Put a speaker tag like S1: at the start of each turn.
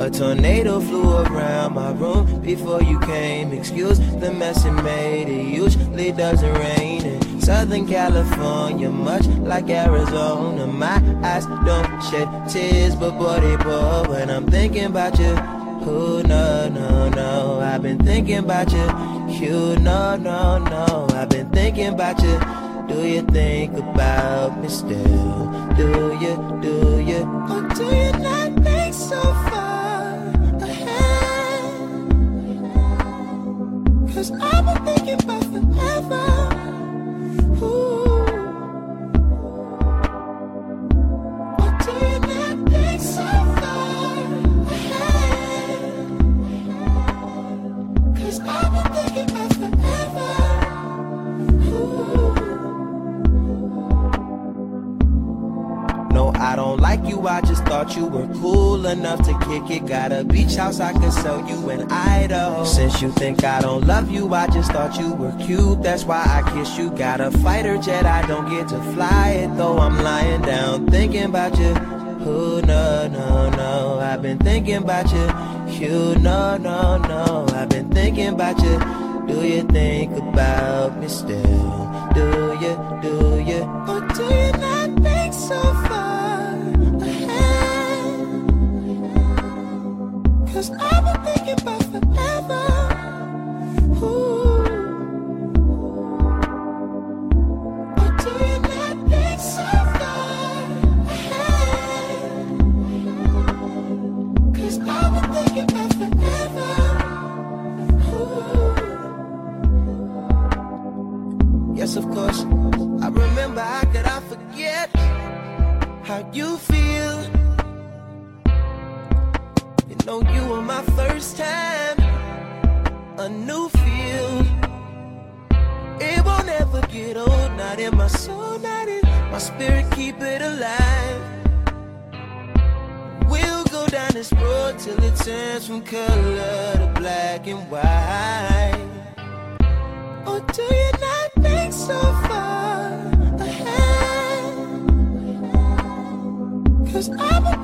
S1: A tornado flew around my room before you came. Excuse the mess it made. It usually doesn't rain in Southern California, much like Arizona. My eyes don't shed tears, but boy they pour when I'm thinking about you. Oh no no no, I've been thinking about you. You no no no, I've been thinking about you. Do you think about me still? Do you, do you, do you Cause I'm been like you, I just thought you were cool enough to kick it. Got a beach house I could sell you in Idaho. Since you think I don't love you, I just thought you were cute. That's why I kiss you. Got a fighter jet, I don't get to fly it though. I'm lying down thinking about you. Oh, no, no, no, I've been thinking about you. You, no, no, no, I've been thinking about you. Do you think about me still? Yes, of course. I remember how could I forget how you feel. You know you were my first time, a new feel. It won't ever get old, not in my soul, not in my spirit, keep it alive. We'll go down this road till it turns from color to black and white. Cause I'm a